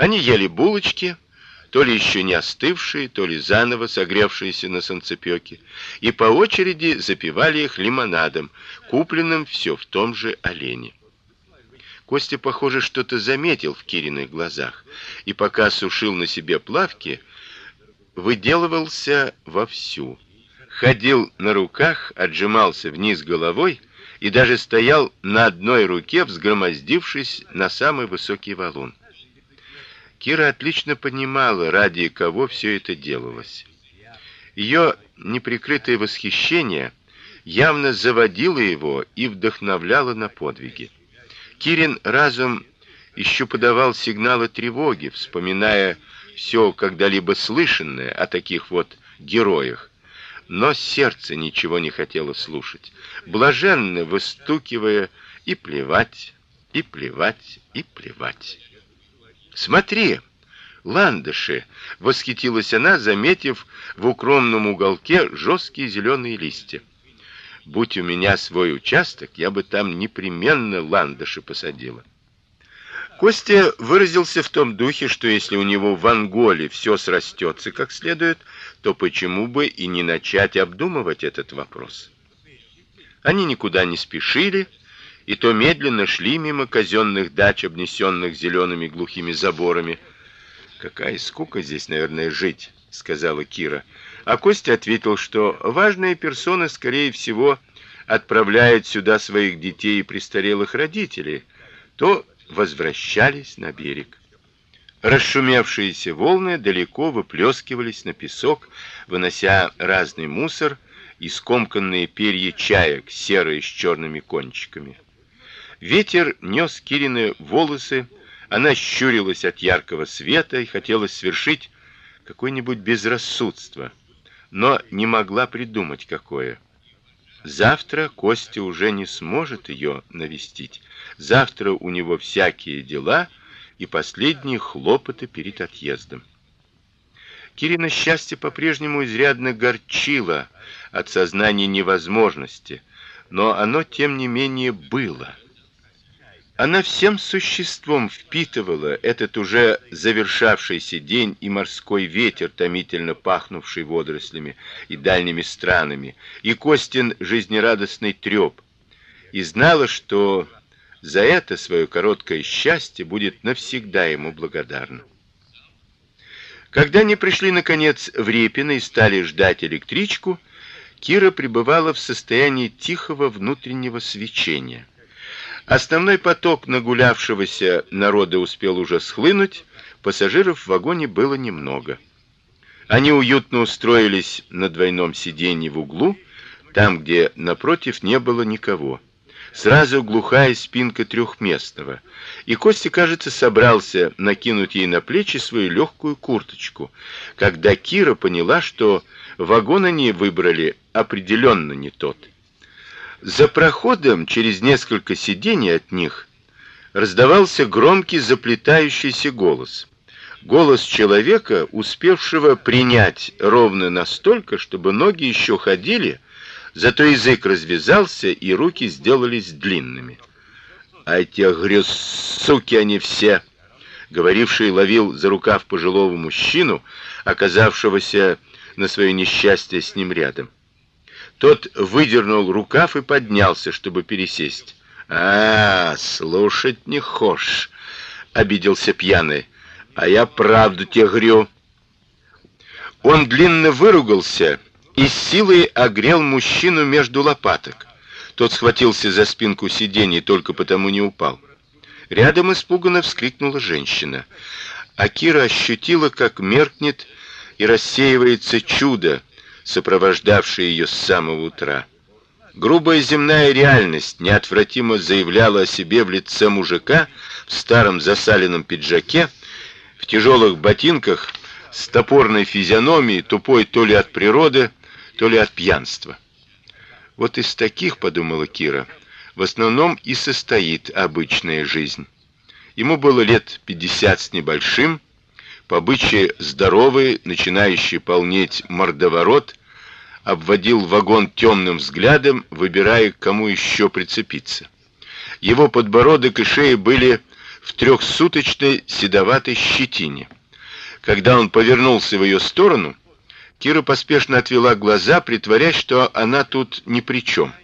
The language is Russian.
Они ели булочки, то ли еще не остывшие, то ли заново согревшиеся на солнцепёке, и по очереди запивали их лимонадом, купленным все в том же олене. Костя, похоже, что-то заметил в Кириных глазах, и пока сушил на себе плавки, выделывался вовсю. Ходил на руках, отжимался вниз головой и даже стоял на одной руке, взгромоздившись на самый высокий валун. Кира отлично понимала, ради кого все это делалось. Ее неприкрытое восхищение явно заводило его и вдохновляло на подвиги. Кирин разум еще подавал сигналы тревоги, вспоминая все когда-либо слышанное о таких вот героях, но сердце ничего не хотело слушать, блаженно выстукивая и плевать, и плевать, и плевать. Смотри, ландыши, восхитилась она, заметив в укромном уголке жесткие зеленые листья. Будь у меня свой участок, я бы там непременно ландыши посадила. Костя выразился в том духе, что если у него в Анголе все срастется как следует, то почему бы и не начать обдумывать этот вопрос? Они никуда не спешили, и то медленно шли мимо казенных дач, обнесенных зелеными глухими заборами. Какая скука здесь, наверное, жить, сказала Кира. А Костя ответил, что важные персоны, скорее всего, отправляют сюда своих детей и престарелых родителей, то возвращались на берег. Расшумевшиеся волны далеко выплескивались на песок, вынося разный мусор и скомканные перья чаек, серые с черными кончиками. Ветер нёс Кирины волосы, она щурилась от яркого света и хотела свершить какое-нибудь безрассудство но не могла придумать какое. Завтра Костя уже не сможет ее навестить. Завтра у него всякие дела и последние хлопоты перед отъездом. Кирина счастье по-прежнему изрядно горчило от сознания невозможности, но оно тем не менее было. Она всем существом впитывала этот уже завершавшийся день и морской ветер, томительно пахнувший водорослями и дальними странами, и Костин жизнерадостный треп, и знала, что за это свое короткое счастье будет навсегда ему благодарна. Когда они пришли наконец в Репино и стали ждать электричку, Кира пребывала в состоянии тихого внутреннего свечения. Основной поток нагулявшегося народа успел уже схлынуть, пассажиров в вагоне было немного. Они уютно устроились на двойном сиденье в углу, там, где напротив не было никого. Сразу глухая спинка трехместного, и Костя, кажется, собрался накинуть ей на плечи свою легкую курточку, когда Кира поняла, что вагон они выбрали определенно не тот. За проходом через несколько сидений от них раздавался громкий заплетающийся голос. Голос человека, успевшего принять ровно настолько, чтобы ноги еще ходили, зато язык развязался и руки сделались длинными. А эти грез суки они все, говоривший ловил за рукав пожилого мужчину, оказавшегося на свое несчастье с ним рядом. Тот выдернул рукав и поднялся, чтобы пересесть. А, слушать не хошь, обиделся пьяный. А я правду тебе говорю. Он длинно выругался и силой огрел мужчину между лопаток. Тот схватился за спинку сиденья, только потому не упал. Рядом испуганно вскрикнула женщина. А Кира ощутила, как меркнет и рассеивается чудо, сопровождавшие ее с самого утра. Грубая земная реальность неотвратимо заявляла о себе в лице мужика в старом засаленном пиджаке, в тяжелых ботинках, с топорной физиономией, тупой то ли от природы, то ли от пьянства. Вот из таких, подумала Кира, в основном и состоит обычная жизнь. Ему было лет пятьдесят с небольшим, по здоровый, начинающий полнеть мордоворот, обводил вагон темным взглядом, выбирая, кому еще прицепиться. Его подбородок и шея были в трехсуточной седоватой щетине. Когда он повернулся в ее сторону, Кира поспешно отвела глаза, притворяясь, что она тут ни при чем.